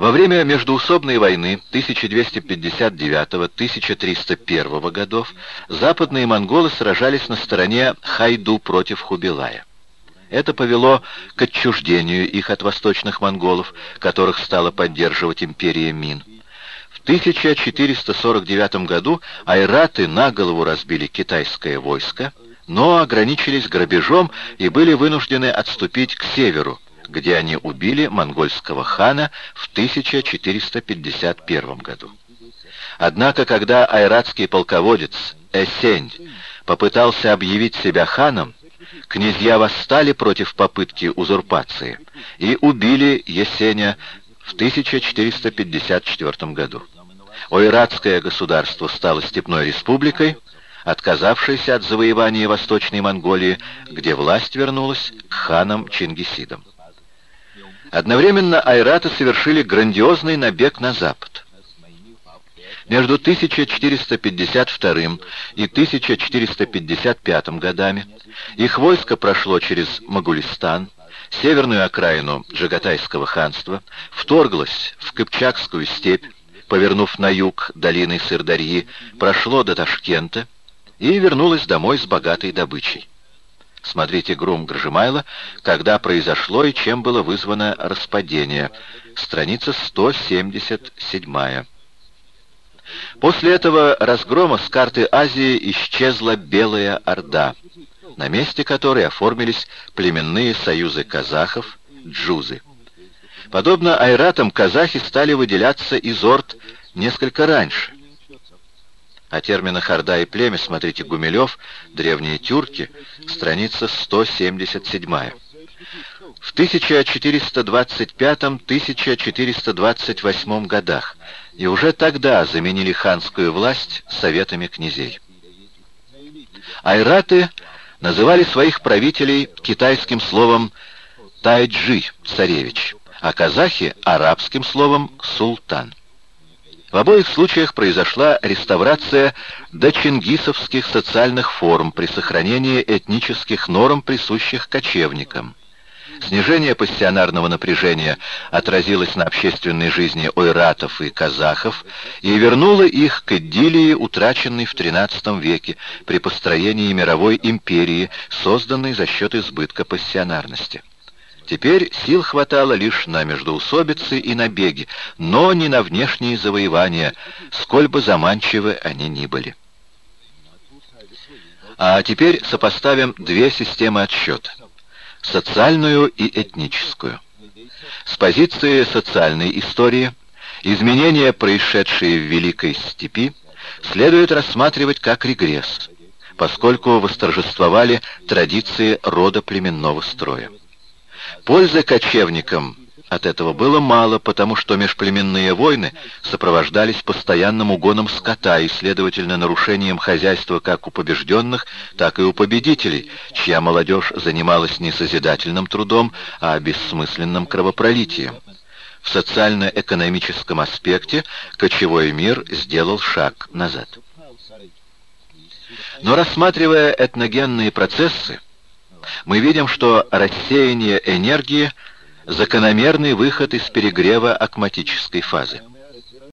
Во время междуусобной войны 1259-1301 годов западные монголы сражались на стороне Хайду против Хубилая. Это повело к отчуждению их от восточных монголов, которых стала поддерживать империя Мин. В 1449 году айраты на голову разбили китайское войско, но ограничились грабежом и были вынуждены отступить к северу, где они убили монгольского хана в 1451 году. Однако, когда айратский полководец Эсень попытался объявить себя ханом, князья восстали против попытки узурпации и убили Есеня в 1454 году. Ойратское государство стало степной республикой, отказавшейся от завоевания Восточной Монголии, где власть вернулась к ханам Чингисидам. Одновременно айраты совершили грандиозный набег на запад. Между 1452 и 1455 годами их войско прошло через Могулистан, северную окраину Джагатайского ханства, вторглось в Кыпчакскую степь, повернув на юг долины Сырдарьи, прошло до Ташкента и вернулось домой с богатой добычей. Смотрите Грум Гржимайла, когда произошло и чем было вызвано распадение. Страница 177. После этого разгрома с карты Азии исчезла Белая Орда, на месте которой оформились племенные союзы казахов, джузы. Подобно айратам, казахи стали выделяться из орд несколько раньше. О терминах «орда» и «племя» смотрите Гумилев, «Древние тюрки», страница 177. В 1425-1428 годах и уже тогда заменили ханскую власть советами князей. Айраты называли своих правителей китайским словом «тайджи» — «царевич», а казахи — арабским словом «султан». В обоих случаях произошла реставрация дочингисовских социальных форм при сохранении этнических норм, присущих кочевникам. Снижение пассионарного напряжения отразилось на общественной жизни ойратов и казахов и вернуло их к идиллии, утраченной в XIII веке при построении мировой империи, созданной за счет избытка пассионарности. Теперь сил хватало лишь на междоусобицы и набеги, но не на внешние завоевания, сколь бы заманчивы они ни были. А теперь сопоставим две системы отсчета – социальную и этническую. С позиции социальной истории изменения, происшедшие в Великой Степи, следует рассматривать как регресс, поскольку восторжествовали традиции рода племенного строя. Пользы кочевникам от этого было мало, потому что межплеменные войны сопровождались постоянным угоном скота и, следовательно, нарушением хозяйства как у побежденных, так и у победителей, чья молодежь занималась не созидательным трудом, а бессмысленным кровопролитием. В социально-экономическом аспекте кочевой мир сделал шаг назад. Но рассматривая этногенные процессы, мы видим, что рассеяние энергии – закономерный выход из перегрева акматической фазы.